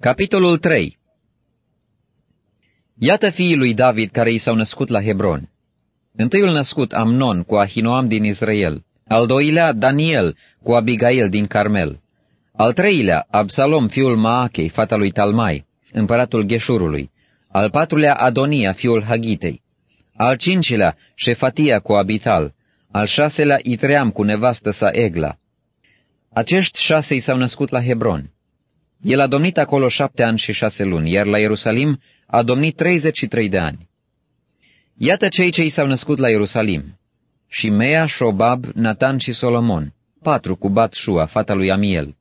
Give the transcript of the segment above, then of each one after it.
Capitolul 3 Iată fiii lui David care i s-au născut la Hebron. Întâiul născut Amnon cu Ahinoam din Israel, al doilea Daniel cu Abigail din Carmel, al treilea Absalom fiul Maachei, fata lui Talmai, împăratul Gheșurului, al patrulea Adonia fiul Hagitei, al cincilea Șefatia cu Abital, al șaselea Itream cu nevastă sa Egla. Acești șase i s-au născut la Hebron. El a domnit acolo șapte ani și șase luni, iar la Ierusalim a domnit 33 de ani. Iată cei ce i s-au născut la Ierusalim. Shimea, Shobab, Natan și Solomon, patru cu Bat Shua, fata lui Amiel.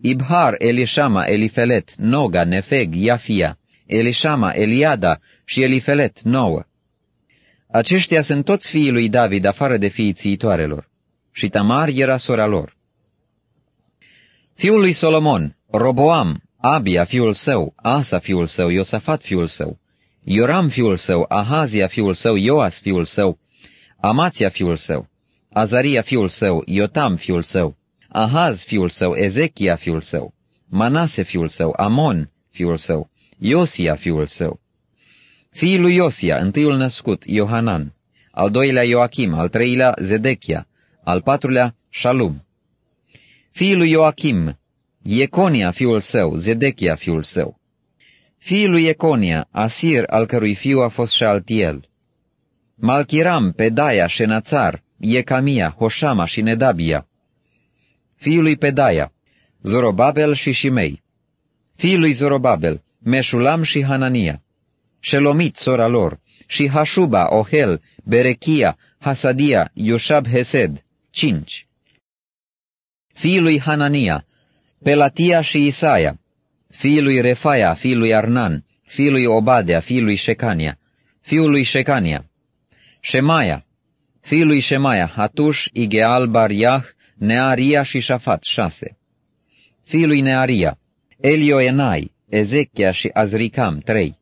Ibhar, Elishama, Elifelet, Noga, Nefeg, Iafia, Elishama, Eliada și Elifelet, nouă. Aceștia sunt toți fiii lui David, afară de fiii țiitoarelor. Și Tamar era sora lor. Fiul lui Solomon, Roboam, Abia fiul său, Asa fiul său, Iosafat fiul său, Ioram fiul său, Ahazia fiul său, Ioas fiul său, Amația fiul său, Azaria fiul său, Iotam fiul său, Ahaz fiul său, Ezechia fiul său, Manase fiul său, Amon fiul său, Iosia fiul său. Fiii lui Iosia, întâiul născut, Iohanan, al doilea Ioachim, al treilea Zedechia, al patrulea Shalum. Fiii lui Ioachim, Ieconia fiul său, Zedechia fiul său. Fiul lui Ieconia, Asir, al cărui fiu a fost Șaltiel. Malchiram, Pedaia, Șenațar, Iecamia, Hoșama și Nedabia. Fiul lui Pedaia, Zorobabel și Shimei. Fiul lui Zorobabel, Meșulam și Hanania. Shelomit, sora lor, și Hashuba, Ohel, Berechia, Hasadia, Iushab Hesed, cinci. Fiul lui Hanania, Pelatia și Isaia, fiul lui Refaia, fiul lui Arnan, fiul lui Obadea, fiul lui Shecania, fiul lui Shecania, Shemaia, fiul lui Shemaia, Hatush, Igeal, Bariah, Nearia și Șafat, șase. Fiul lui Nearia, Elioenai, Ezechia și Azricam, trei.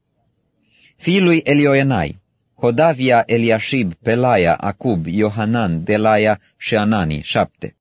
Fiul lui Elioenai, Hodavia, Eliashib, Pelaia, Acub, Iohanan, Delaia și Anani, șapte.